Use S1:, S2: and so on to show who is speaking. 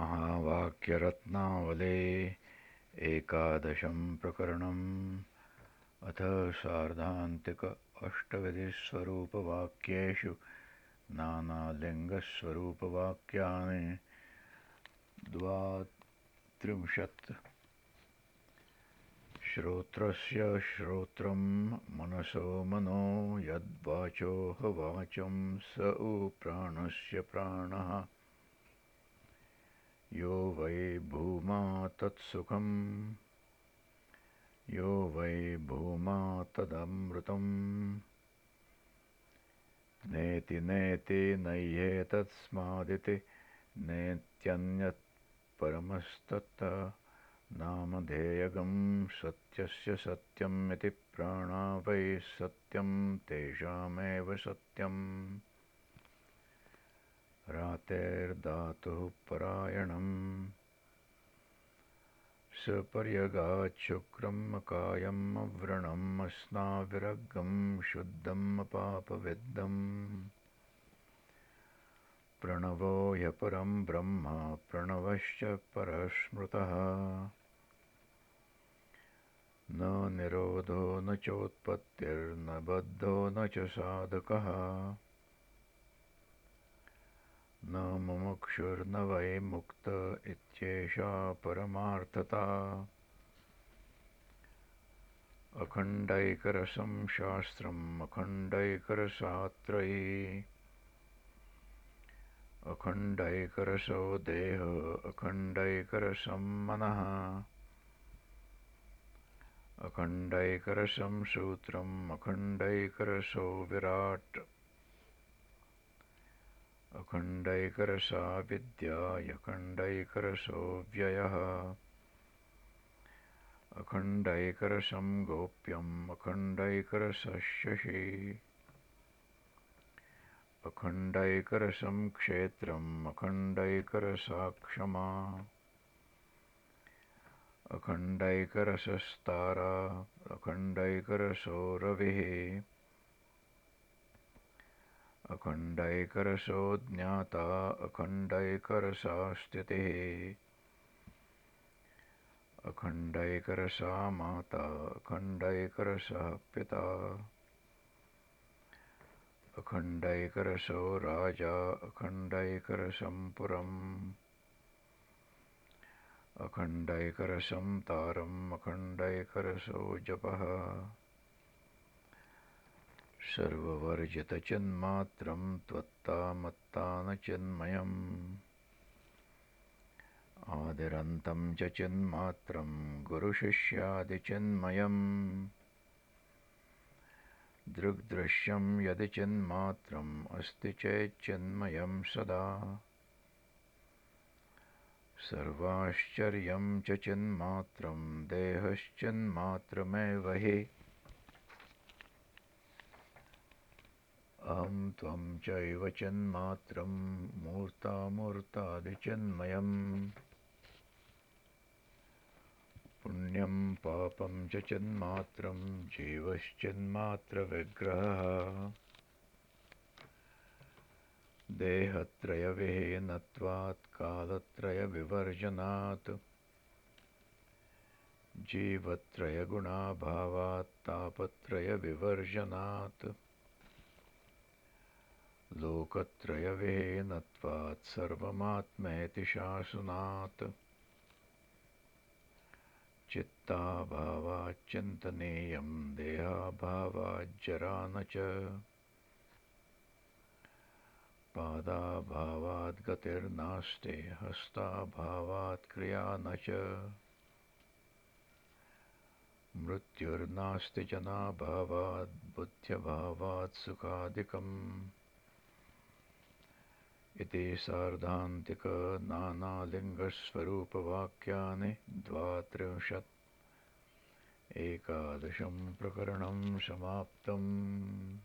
S1: महावाक्यरत्नावले एकादशं प्रकरणम्। अथ सार्धान्तिक अष्टविधिस्वरूपवाक्येषु नानालिङ्गस्वरूपवाक्यानि। द्वात्रिंशत्। श्रोत्रस्य श्रोत्रं मनसो मनो यद्वाचोह वाचं स उ प्राणस्य प्राणः यो वै भूमा तत्सुखम्। यो वै भूमा तदमृतम्। नेति नेति नह्येतस्मादिति नेत्यन्यत् परमस्तत् नामधेयगं सत्यस्य सत्यमिति प्राणा वै सत्यं तेषामेव सत्यम् रातेर्धातुः परायणम्। सपर्यगाच्छुक्रम् कायम् अव्रणम् अस्नाविरग्गम् शुद्धम् पापविद्धम्। प्रणवो ह्यपरम् ब्रह्म प्रणवश्च परः स्मृतः न निरोधो न चोत्पत्तिर्न बद्धो न च साधकः न मुमुक्षुर्न वै मुक्त इत्येषा परमार्थता। अखण्डैकरसं शास्त्रम् अखण्डैकरसात्रयी। अखण्डैकरसो देह अखण्डैकरसं मनः। अखण्डैकरसं सूत्रम् अखण्डैकरसो विराट् अखण्डैकरसा विद्यायखण्डैकरसो व्ययः। अखण्डैकरसं गोप्यम् अखण्डैकरसशशी अखण्डैकरसं क्षेत्रम् अखण्डैकरसा क्षमा अखण्डैकरसस्तारा अखण्डैकरसो रविः अखण्डैकरसो ज्ञाता अखण्डैकरसा स्थितिः अखण्डैकरसा माता अखण्डैकरसः पिता। अखण्डैकरसो राजा अखण्डैकरसं पुरम् अखण्डैकरसं तारम् अखण्डैकरसो जपः सर्ववर्जितचिन्मात्रं त्वत्तामत्तानचिन्मयम्। आदिरन्तं च चिन्मात्रं गुरुशिष्यादिचिन्मयम्। दृग्दृश्यं यदि चिन्मात्रम् अस्ति चेच्चिन्मयं सदा। सर्वाश्चर्यं च चिन्मात्रं देहश्चिन्मात्रमेव हि अहं त्वं चैव चिन्मात्रं मूर्तामूर्तादिचिन्मयम् पुण्यं पापं च चिन्मात्रं जीवश्चिन्मात्रविग्रहः। देहत्रयविहीनत्वात् कालत्रयविवर्जनात्। जीवत्रयगुणाभावात् तापत्रयविवर्जनात् लोकत्रयविहीनत्वात् सर्वमात्मेति शासनात्। चित्ताभावाच्चिन्तनीयं देहाभावाज्जरा न च पादाभावाद् गतिर्नास्ति हस्ताभावात् क्रिया न च। मृत्युर्नास्ति जनाभावाद् बुद्ध्यभावात् सुखादिकम् इति सार्धान्तिकनानालिङ्गस्वरूपवाक्यानि द्वात्रिंशत्। एकादशं प्रकरणं समाप्तम्